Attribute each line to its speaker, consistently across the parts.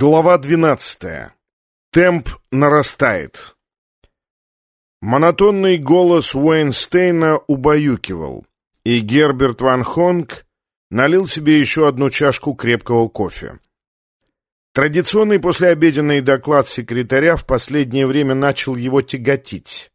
Speaker 1: Глава 12. Темп нарастает. Монотонный голос Уэйнстейна убаюкивал, и Герберт Ван Хонг налил себе еще одну чашку крепкого кофе. Традиционный послеобеденный доклад секретаря в последнее время начал его тяготить.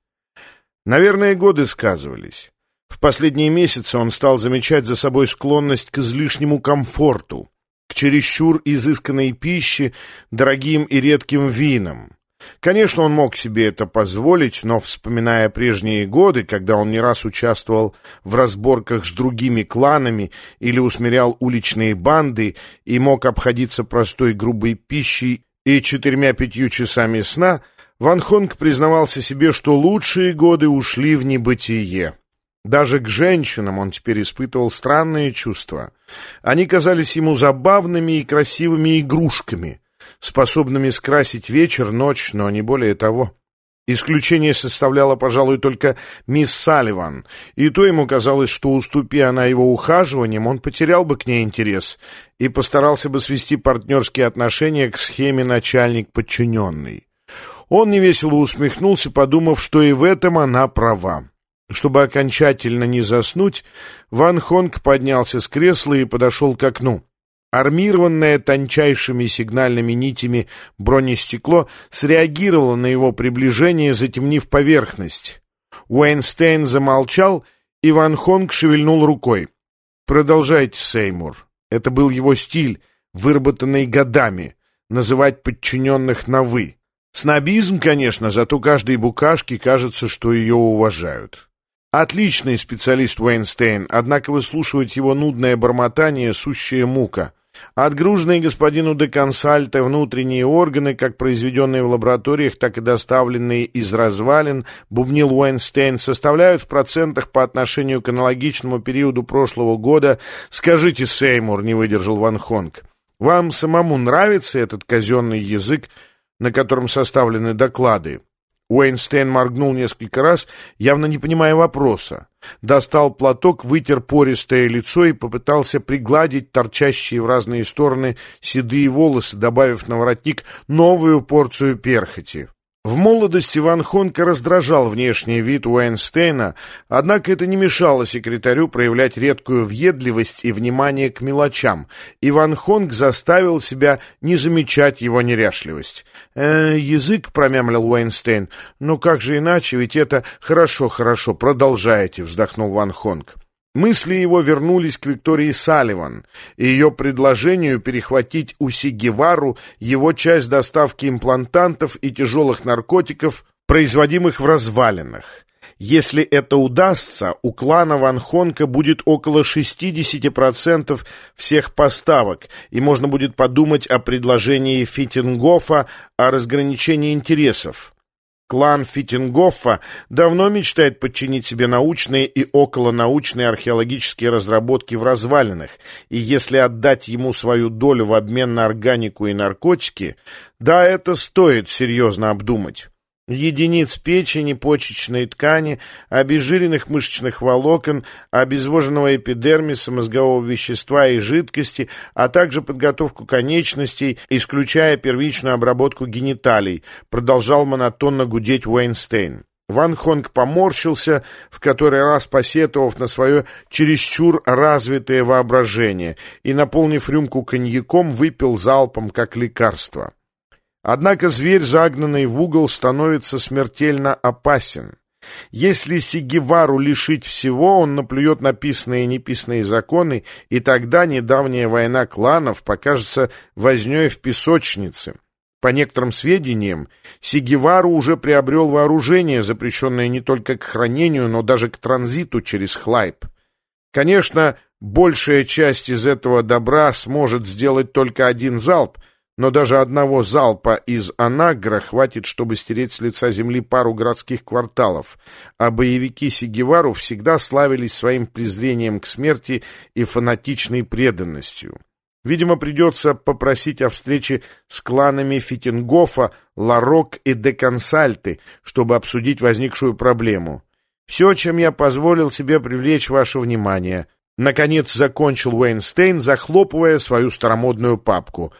Speaker 1: Наверное, годы сказывались. В последние месяцы он стал замечать за собой склонность к излишнему комфорту — к чересчур изысканной пище, дорогим и редким винам. Конечно, он мог себе это позволить, но, вспоминая прежние годы, когда он не раз участвовал в разборках с другими кланами или усмирял уличные банды и мог обходиться простой грубой пищей и четырьмя-пятью часами сна, Ван Хонг признавался себе, что лучшие годы ушли в небытие. Даже к женщинам он теперь испытывал странные чувства. Они казались ему забавными и красивыми игрушками, способными скрасить вечер, ночь, но не более того. Исключение составляла, пожалуй, только мисс Салливан, и то ему казалось, что, уступи она его ухаживанием, он потерял бы к ней интерес и постарался бы свести партнерские отношения к схеме начальник-подчиненный. Он невесело усмехнулся, подумав, что и в этом она права. Чтобы окончательно не заснуть, Ван Хонг поднялся с кресла и подошел к окну. Армированное тончайшими сигнальными нитями бронестекло среагировало на его приближение, затемнив поверхность. Уэйнстейн замолчал, и Ван Хонг шевельнул рукой. «Продолжайте, Сеймур. Это был его стиль, выработанный годами, называть подчиненных на «вы». Снобизм, конечно, зато каждой букашке кажется, что ее уважают. Отличный специалист Уэйнстейн, однако выслушивать его нудное бормотание — сущая мука. Отгруженные господину де Консальте внутренние органы, как произведенные в лабораториях, так и доставленные из развалин, бубнил Уэйнстейн, составляют в процентах по отношению к аналогичному периоду прошлого года. «Скажите, Сеймур», — не выдержал Ван Хонг, — «вам самому нравится этот казенный язык, на котором составлены доклады?» Уэйнстейн моргнул несколько раз, явно не понимая вопроса. Достал платок, вытер пористое лицо и попытался пригладить торчащие в разные стороны седые волосы, добавив на воротник новую порцию перхоти. В молодости Ван Хонка раздражал внешний вид Уэйнстейна, однако это не мешало секретарю проявлять редкую въедливость и внимание к мелочам, и Ван Хонг заставил себя не замечать его неряшливость. «Э, «Язык», — промямлил Уэйнстейн, — «ну как же иначе, ведь это...» «Хорошо, хорошо, продолжайте», — вздохнул Ван Хонг. Мысли его вернулись к Виктории Салливан и ее предложению перехватить у Сигевару его часть доставки имплантантов и тяжелых наркотиков, производимых в развалинах. Если это удастся, у клана Ван Хонка будет около 60% всех поставок, и можно будет подумать о предложении Фитингофа о разграничении интересов. Клан Фитингоффа давно мечтает подчинить себе научные и околонаучные археологические разработки в развалинах, и если отдать ему свою долю в обмен на органику и наркотики, да, это стоит серьезно обдумать единиц печени, почечной ткани, обезжиренных мышечных волокон, обезвоженного эпидермиса, мозгового вещества и жидкости, а также подготовку конечностей, исключая первичную обработку гениталий, продолжал монотонно гудеть Уэйнстейн. Ван Хонг поморщился, в который раз посетовав на свое чересчур развитое воображение, и, наполнив рюмку коньяком, выпил залпом, как лекарство. Однако зверь, загнанный в угол, становится смертельно опасен. Если Сигевару лишить всего, он наплюет на писанные и неписанные законы, и тогда недавняя война кланов покажется вознёй в песочнице. По некоторым сведениям, Сигевару уже приобрел вооружение, запрещенное не только к хранению, но даже к транзиту через Хлайп. Конечно, большая часть из этого добра сможет сделать только один залп — но даже одного залпа из Анагра хватит, чтобы стереть с лица земли пару городских кварталов, а боевики Сигевару всегда славились своим презрением к смерти и фанатичной преданностью. Видимо, придется попросить о встрече с кланами Фитингофа, Ларок и Деконсальты, чтобы обсудить возникшую проблему. Все, чем я позволил себе привлечь ваше внимание. Наконец закончил Уэйнстейн, захлопывая свою старомодную папку.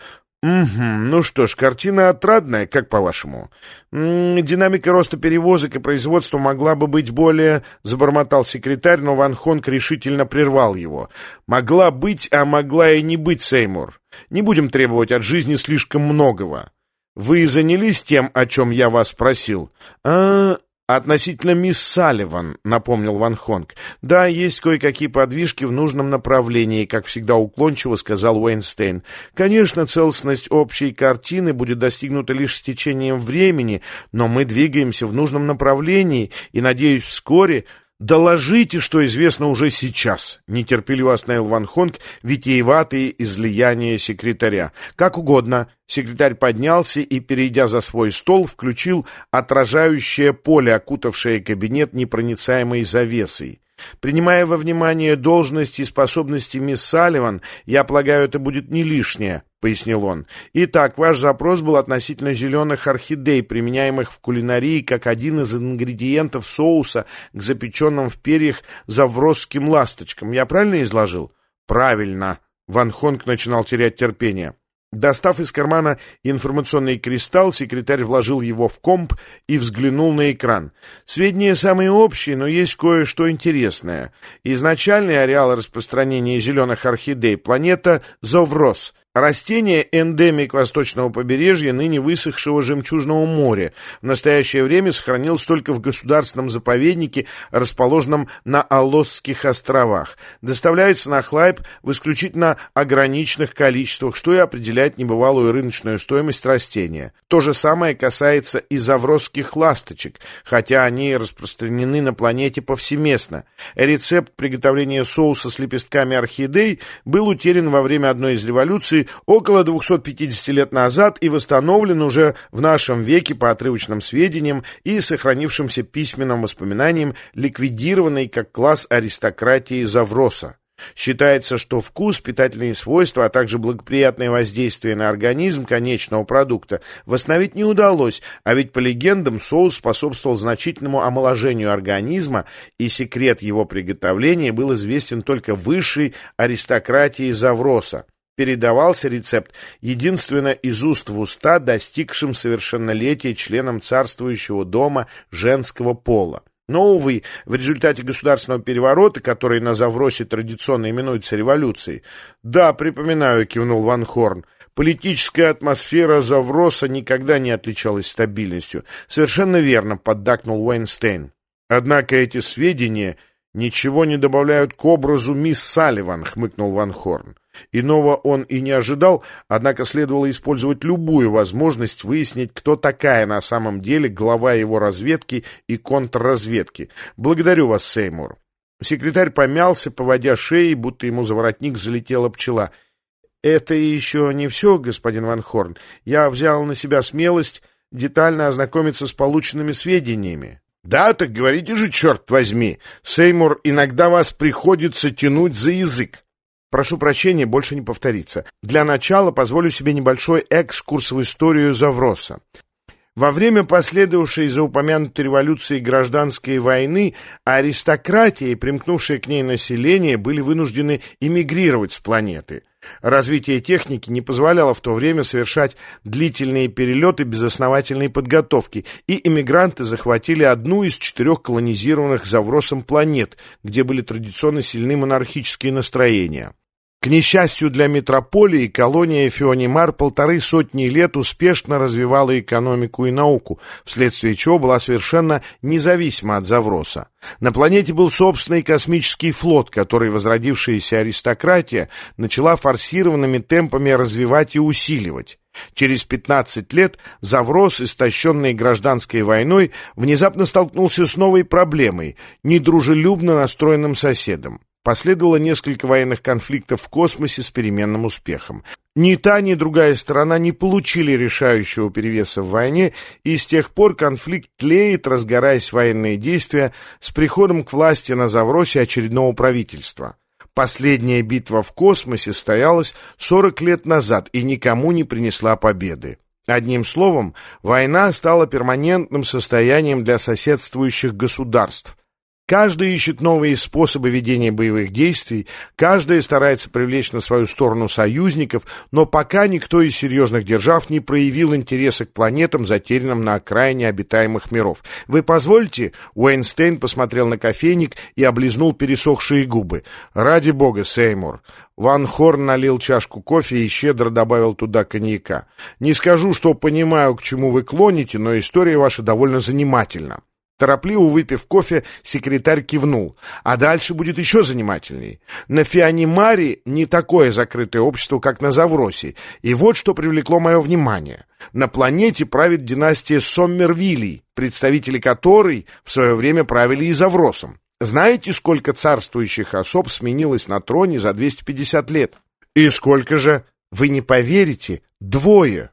Speaker 1: Угу. Ну что ж, картина отрадная, как по-вашему? Динамика роста перевозок и производства могла бы быть более... Забормотал секретарь, но Ван Хонг решительно прервал его. Могла быть, а могла и не быть, Сеймур. Не будем требовать от жизни слишком многого. Вы занялись тем, о чем я вас спросил? А, «Относительно мисс Салливан», — напомнил Ван Хонг. «Да, есть кое-какие подвижки в нужном направлении», — как всегда уклончиво сказал Уэйнстейн. «Конечно, целостность общей картины будет достигнута лишь с течением времени, но мы двигаемся в нужном направлении, и, надеюсь, вскоре «Доложите, что известно уже сейчас», — нетерпеливо остановил Ван Хонг витиеватые излияния секретаря. «Как угодно». Секретарь поднялся и, перейдя за свой стол, включил отражающее поле, окутавшее кабинет непроницаемой завесой. Принимая во внимание должность и способности мисс Салливан, я полагаю, это будет не лишнее, — пояснил он. Итак, ваш запрос был относительно зеленых орхидей, применяемых в кулинарии как один из ингредиентов соуса к запеченным в перьях завросским ласточкам. Я правильно изложил? Правильно. Ван Хонг начинал терять терпение. Достав из кармана информационный кристалл, секретарь вложил его в комп и взглянул на экран. Сведения самые общие, но есть кое-что интересное. Изначальный ареал распространения зеленых орхидей — планета Зоврос — Растение – эндемик восточного побережья, ныне высохшего жемчужного моря. В настоящее время сохранилось только в государственном заповеднике, расположенном на Алосских островах. Доставляется на Хлайб в исключительно ограниченных количествах, что и определяет небывалую рыночную стоимость растения. То же самое касается и завросских ласточек, хотя они распространены на планете повсеместно. Рецепт приготовления соуса с лепестками орхидей был утерян во время одной из революций, около 250 лет назад и восстановлен уже в нашем веке по отрывочным сведениям и сохранившимся письменным воспоминаниям ликвидированной как класс аристократии Завроса. Считается, что вкус, питательные свойства, а также благоприятное воздействие на организм конечного продукта восстановить не удалось, а ведь по легендам соус способствовал значительному омоложению организма, и секрет его приготовления был известен только высшей аристократии Завроса. Передавался рецепт единственно из уст в уста достигшим совершеннолетия членам царствующего дома женского пола. Но, увы, в результате государственного переворота, который на Завросе традиционно именуется революцией, да, припоминаю, кивнул Ван Хорн, политическая атмосфера Завроса никогда не отличалась стабильностью. Совершенно верно, поддакнул Уэйнстейн. Однако эти сведения ничего не добавляют к образу мисс Салливан, хмыкнул Ван Хорн. Иного он и не ожидал, однако следовало использовать любую возможность выяснить, кто такая на самом деле глава его разведки и контрразведки. Благодарю вас, Сеймур. Секретарь помялся, поводя шеей, будто ему за воротник залетела пчела. «Это еще не все, господин Ван Хорн. Я взял на себя смелость детально ознакомиться с полученными сведениями». «Да, так говорите же, черт возьми! Сеймур, иногда вас приходится тянуть за язык. Прошу прощения, больше не повторится. Для начала позволю себе небольшой экскурс в историю Завроса. Во время последовавшей за упомянутой революции гражданской войны аристократия и примкнувшее к ней население были вынуждены эмигрировать с планеты. Развитие техники не позволяло в то время совершать длительные перелеты без основательной подготовки, и эмигранты захватили одну из четырех колонизированных Завросом планет, где были традиционно сильны монархические настроения. К несчастью для метрополии, колония Фионимар полторы сотни лет успешно развивала экономику и науку, вследствие чего была совершенно независима от Завроса. На планете был собственный космический флот, который возродившаяся аристократия начала форсированными темпами развивать и усиливать. Через 15 лет Заврос, истощенный гражданской войной, внезапно столкнулся с новой проблемой – недружелюбно настроенным соседом. Последовало несколько военных конфликтов в космосе с переменным успехом. Ни та, ни другая сторона не получили решающего перевеса в войне, и с тех пор конфликт тлеет, разгораясь военные действия с приходом к власти на Завросе очередного правительства. Последняя битва в космосе состоялась 40 лет назад и никому не принесла победы. Одним словом, война стала перманентным состоянием для соседствующих государств – Каждый ищет новые способы ведения боевых действий, каждый старается привлечь на свою сторону союзников, но пока никто из серьезных держав не проявил интереса к планетам, затерянным на окраине обитаемых миров. Вы позволите? Уэйнстейн посмотрел на кофейник и облизнул пересохшие губы. Ради бога, Сеймур. Ван Хорн налил чашку кофе и щедро добавил туда коньяка. Не скажу, что понимаю, к чему вы клоните, но история ваша довольно занимательна. Торопливо выпив кофе, секретарь кивнул. А дальше будет еще занимательней. На Фианимаре не такое закрытое общество, как на Завросе. И вот что привлекло мое внимание. На планете правит династия Соммервилей, представители которой в свое время правили и Завросом. Знаете, сколько царствующих особ сменилось на троне за 250 лет? И сколько же? Вы не поверите, двое.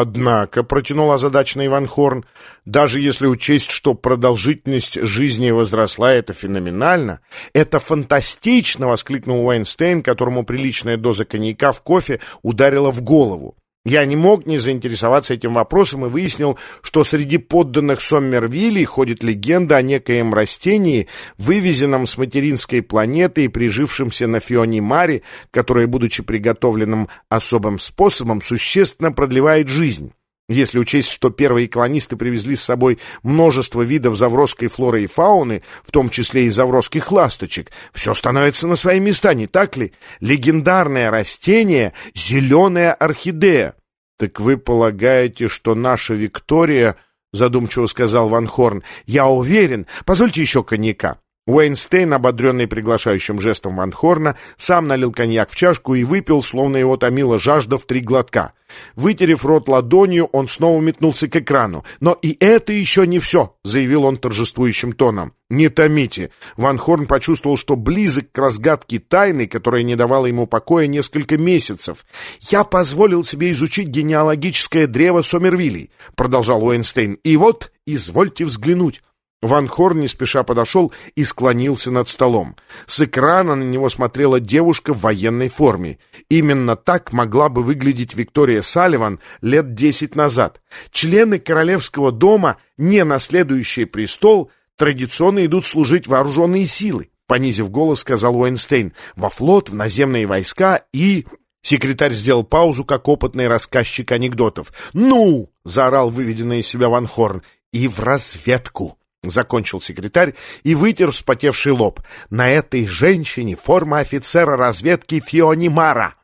Speaker 1: Однако, протянул озадаченный Иван Хорн, даже если учесть, что продолжительность жизни возросла, это феноменально, это фантастично, воскликнул Уэйнстейн, которому приличная доза коньяка в кофе ударила в голову. Я не мог не заинтересоваться этим вопросом и выяснил, что среди подданных Соммервилли ходит легенда о некоем растении, вывезенном с материнской планеты и прижившемся на Фионе Маре, которое, будучи приготовленным особым способом, существенно продлевает жизнь. Если учесть, что первые колонисты привезли с собой множество видов завросской флоры и фауны, в том числе и завросских ласточек, все становится на свои места, не так ли? Легендарное растение — зеленая орхидея. — Так вы полагаете, что наша Виктория, — задумчиво сказал Ван Хорн, — я уверен, позвольте еще коньяка. Уэйнстейн, ободренный приглашающим жестом Ван Хорна, сам налил коньяк в чашку и выпил, словно его томила жажда в три глотка. Вытерев рот ладонью, он снова метнулся к экрану. «Но и это еще не все», — заявил он торжествующим тоном. «Не томите». Ван Хорн почувствовал, что близок к разгадке тайны, которая не давала ему покоя несколько месяцев. «Я позволил себе изучить генеалогическое древо Сомервилей», — продолжал Уэйнстейн. «И вот, извольте взглянуть». Ван Хорн не спеша подошел и склонился над столом. С экрана на него смотрела девушка в военной форме. Именно так могла бы выглядеть Виктория Салливан лет десять назад. Члены королевского дома, не наследующие престол, традиционно идут служить вооруженные силы, понизив голос, сказал Уэйнстейн, во флот, в наземные войска и... Секретарь сделал паузу, как опытный рассказчик анекдотов. «Ну!» — заорал выведенный из себя Ван Хорн. «И в разведку!» Закончил секретарь и вытер вспотевший лоб. На этой женщине форма офицера разведки Фионимара.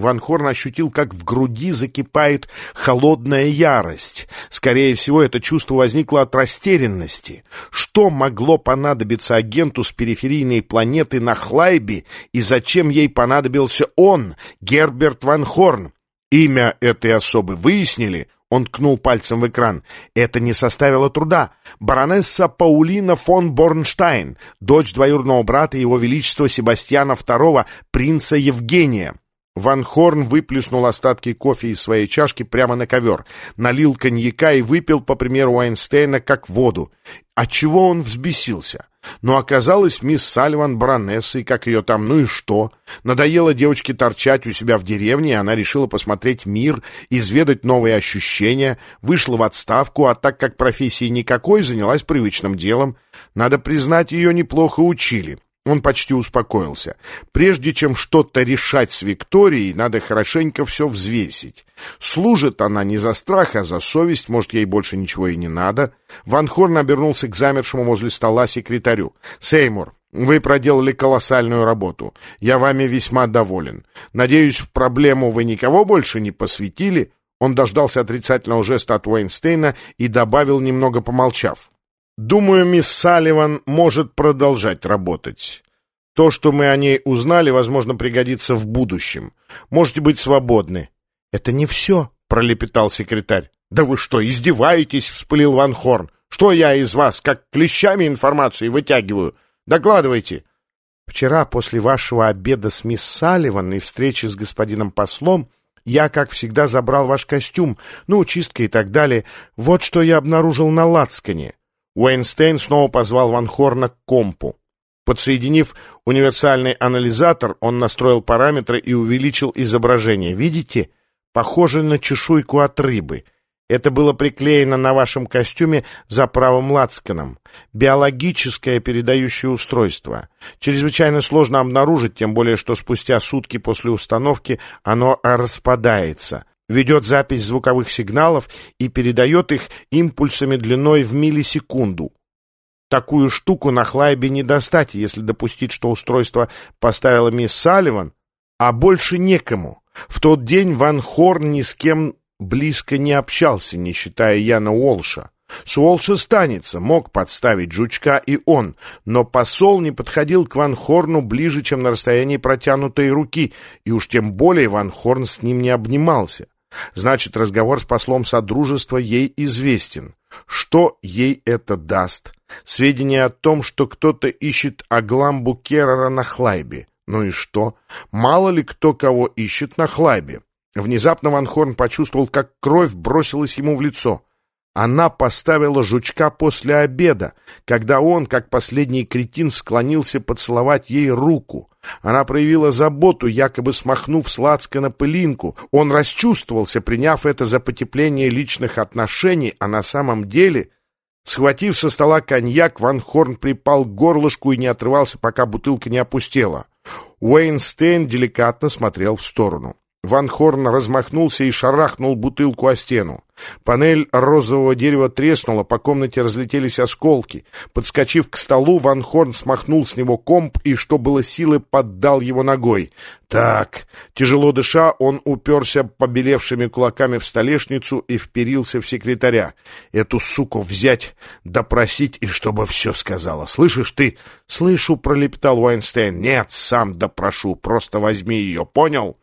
Speaker 1: Ван Хорн ощутил, как в груди закипает холодная ярость. Скорее всего, это чувство возникло от растерянности. Что могло понадобиться агенту с периферийной планеты на Хлайбе, и зачем ей понадобился он, Герберт Ван Хорн? Имя этой особы выяснили? Он ткнул пальцем в экран. Это не составило труда. Баронесса Паулина фон Борнштайн, дочь двоюродного брата его величества Себастьяна II, принца Евгения. Ван Хорн выплюснул остатки кофе из своей чашки прямо на ковер, налил коньяка и выпил, по примеру Уайнстейна, как воду. Отчего он взбесился? Но оказалось, мисс Сальван баронессой, как ее там, ну и что? Надоело девочке торчать у себя в деревне, и она решила посмотреть мир, изведать новые ощущения, вышла в отставку, а так как профессии никакой, занялась привычным делом. Надо признать, ее неплохо учили. Он почти успокоился. Прежде чем что-то решать с Викторией, надо хорошенько все взвесить. Служит она не за страх, а за совесть, может, ей больше ничего и не надо. Ван Хорн обернулся к замершему возле стола секретарю. «Сеймур, вы проделали колоссальную работу. Я вами весьма доволен. Надеюсь, в проблему вы никого больше не посвятили?» Он дождался отрицательного жеста от Уэйнстейна и добавил, немного помолчав. Думаю, мисс Салливан может продолжать работать. То, что мы о ней узнали, возможно, пригодится в будущем. Можете быть свободны. — Это не все, — пролепетал секретарь. — Да вы что, издеваетесь? — вспылил Ван Хорн. — Что я из вас, как клещами информации вытягиваю? Докладывайте. Вчера, после вашего обеда с мисс Салливан и встречи с господином послом, я, как всегда, забрал ваш костюм, ну, чистка и так далее. Вот что я обнаружил на лацкане. Уэйнстейн снова позвал Ван Хорна к компу. Подсоединив универсальный анализатор, он настроил параметры и увеличил изображение. Видите? Похоже на чешуйку от рыбы. Это было приклеено на вашем костюме за правым лацканом. Биологическое передающее устройство. Чрезвычайно сложно обнаружить, тем более, что спустя сутки после установки оно распадается. Ведет запись звуковых сигналов и передает их импульсами длиной в миллисекунду. Такую штуку на Хлайбе не достать, если допустить, что устройство поставила мисс Салливан, а больше некому. В тот день Ван Хорн ни с кем близко не общался, не считая Яна Уолша. С Уолша станется, мог подставить жучка и он, но посол не подходил к Ван Хорну ближе, чем на расстоянии протянутой руки, и уж тем более Ван Хорн с ним не обнимался. Значит, разговор с послом Содружества ей известен. Что ей это даст? Сведения о том, что кто-то ищет Агламбу Керрера на Хлайбе. Ну и что? Мало ли кто кого ищет на Хлайбе. Внезапно Ван Хорн почувствовал, как кровь бросилась ему в лицо. Она поставила жучка после обеда, когда он, как последний кретин, склонился поцеловать ей руку. Она проявила заботу, якобы смахнув сладко на пылинку. Он расчувствовался, приняв это за потепление личных отношений, а на самом деле... Схватив со стола коньяк, Ван Хорн припал к горлышку и не отрывался, пока бутылка не опустела. Уэйн Стейн деликатно смотрел в сторону. Ван Хорн размахнулся и шарахнул бутылку о стену. Панель розового дерева треснула, по комнате разлетелись осколки. Подскочив к столу, Ван Хорн смахнул с него комп и, что было силы, поддал его ногой. Так, тяжело дыша, он уперся побелевшими кулаками в столешницу и вперился в секретаря. Эту суку взять, допросить и чтобы все сказала. Слышишь ты? Слышу, пролепетал Уайнстейн. Нет, сам допрошу, просто возьми ее, понял?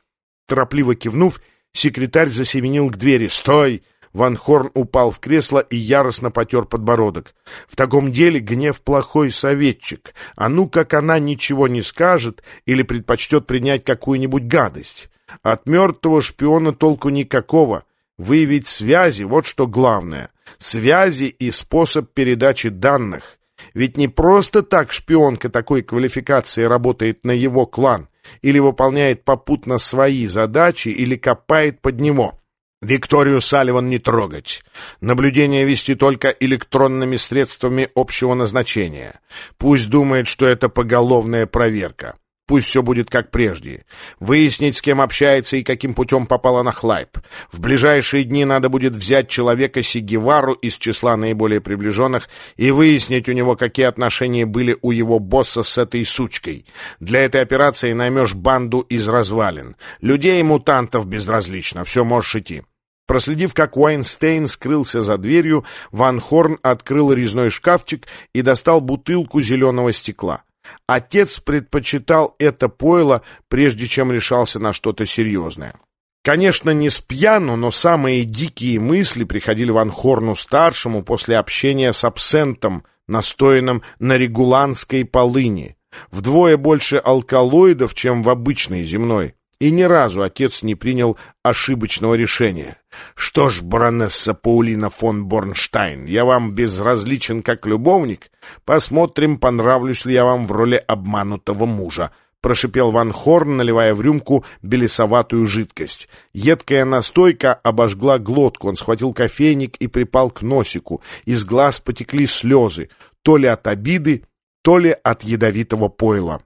Speaker 1: Торопливо кивнув, секретарь засеменил к двери. «Стой!» Ван Хорн упал в кресло и яростно потер подбородок. В таком деле гнев плохой советчик. А ну, как она ничего не скажет или предпочтет принять какую-нибудь гадость. От мертвого шпиона толку никакого. Выявить связи — вот что главное. Связи и способ передачи данных. Ведь не просто так шпионка такой квалификации работает на его клан или выполняет попутно свои задачи, или копает под него. Викторию Салливан не трогать. Наблюдение вести только электронными средствами общего назначения. Пусть думает, что это поголовная проверка. Пусть все будет как прежде. Выяснить, с кем общается и каким путем попала на Хлайп. В ближайшие дни надо будет взять человека Сигевару из числа наиболее приближенных и выяснить у него, какие отношения были у его босса с этой сучкой. Для этой операции наймешь банду из развалин. Людей и мутантов безразлично, все можешь идти. Проследив, как Уайнстейн скрылся за дверью, Ван Хорн открыл резной шкафчик и достал бутылку зеленого стекла. Отец предпочитал это пойло, прежде чем решался на что-то серьезное. Конечно, не с пьяну, но самые дикие мысли приходили Ван Хорну-старшему после общения с абсентом, настоянным на регуланской полыни. Вдвое больше алкалоидов, чем в обычной земной. И ни разу отец не принял ошибочного решения. «Что ж, баронесса Паулина фон Борнштайн, я вам безразличен как любовник. Посмотрим, понравлюсь ли я вам в роли обманутого мужа», — прошипел Ван Хорн, наливая в рюмку белесоватую жидкость. Едкая настойка обожгла глотку, он схватил кофейник и припал к носику. Из глаз потекли слезы, то ли от обиды, то ли от ядовитого пойла.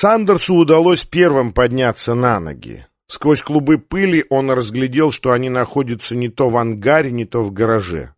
Speaker 1: Сандерсу удалось первым подняться на ноги. Сквозь клубы пыли он разглядел, что они находятся не то в ангаре, не то в гараже.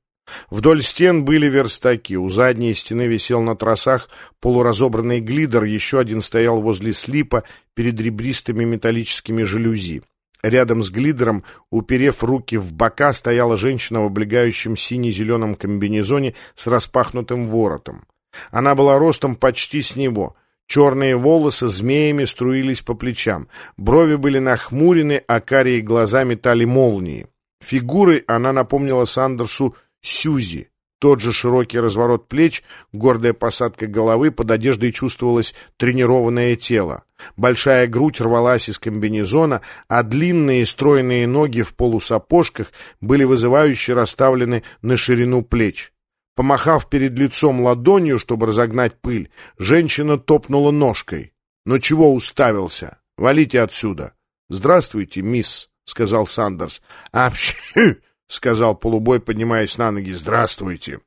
Speaker 1: Вдоль стен были верстаки, у задней стены висел на тросах полуразобранный глидер, еще один стоял возле слипа перед ребристыми металлическими жалюзи. Рядом с глидером, уперев руки в бока, стояла женщина в облегающем сине-зеленом комбинезоне с распахнутым воротом. Она была ростом почти с него — Черные волосы змеями струились по плечам. Брови были нахмурены, а карие глаза метали молнии. Фигурой она напомнила Сандерсу Сюзи. Тот же широкий разворот плеч, гордая посадка головы, под одеждой чувствовалось тренированное тело. Большая грудь рвалась из комбинезона, а длинные стройные ноги в полусапожках были вызывающе расставлены на ширину плеч. Помахав перед лицом ладонью, чтобы разогнать пыль, женщина топнула ножкой. «Но чего уставился? Валите отсюда!» «Здравствуйте, мисс», — сказал Сандерс. «Апщи!» сказал полубой, поднимаясь на ноги. «Здравствуйте».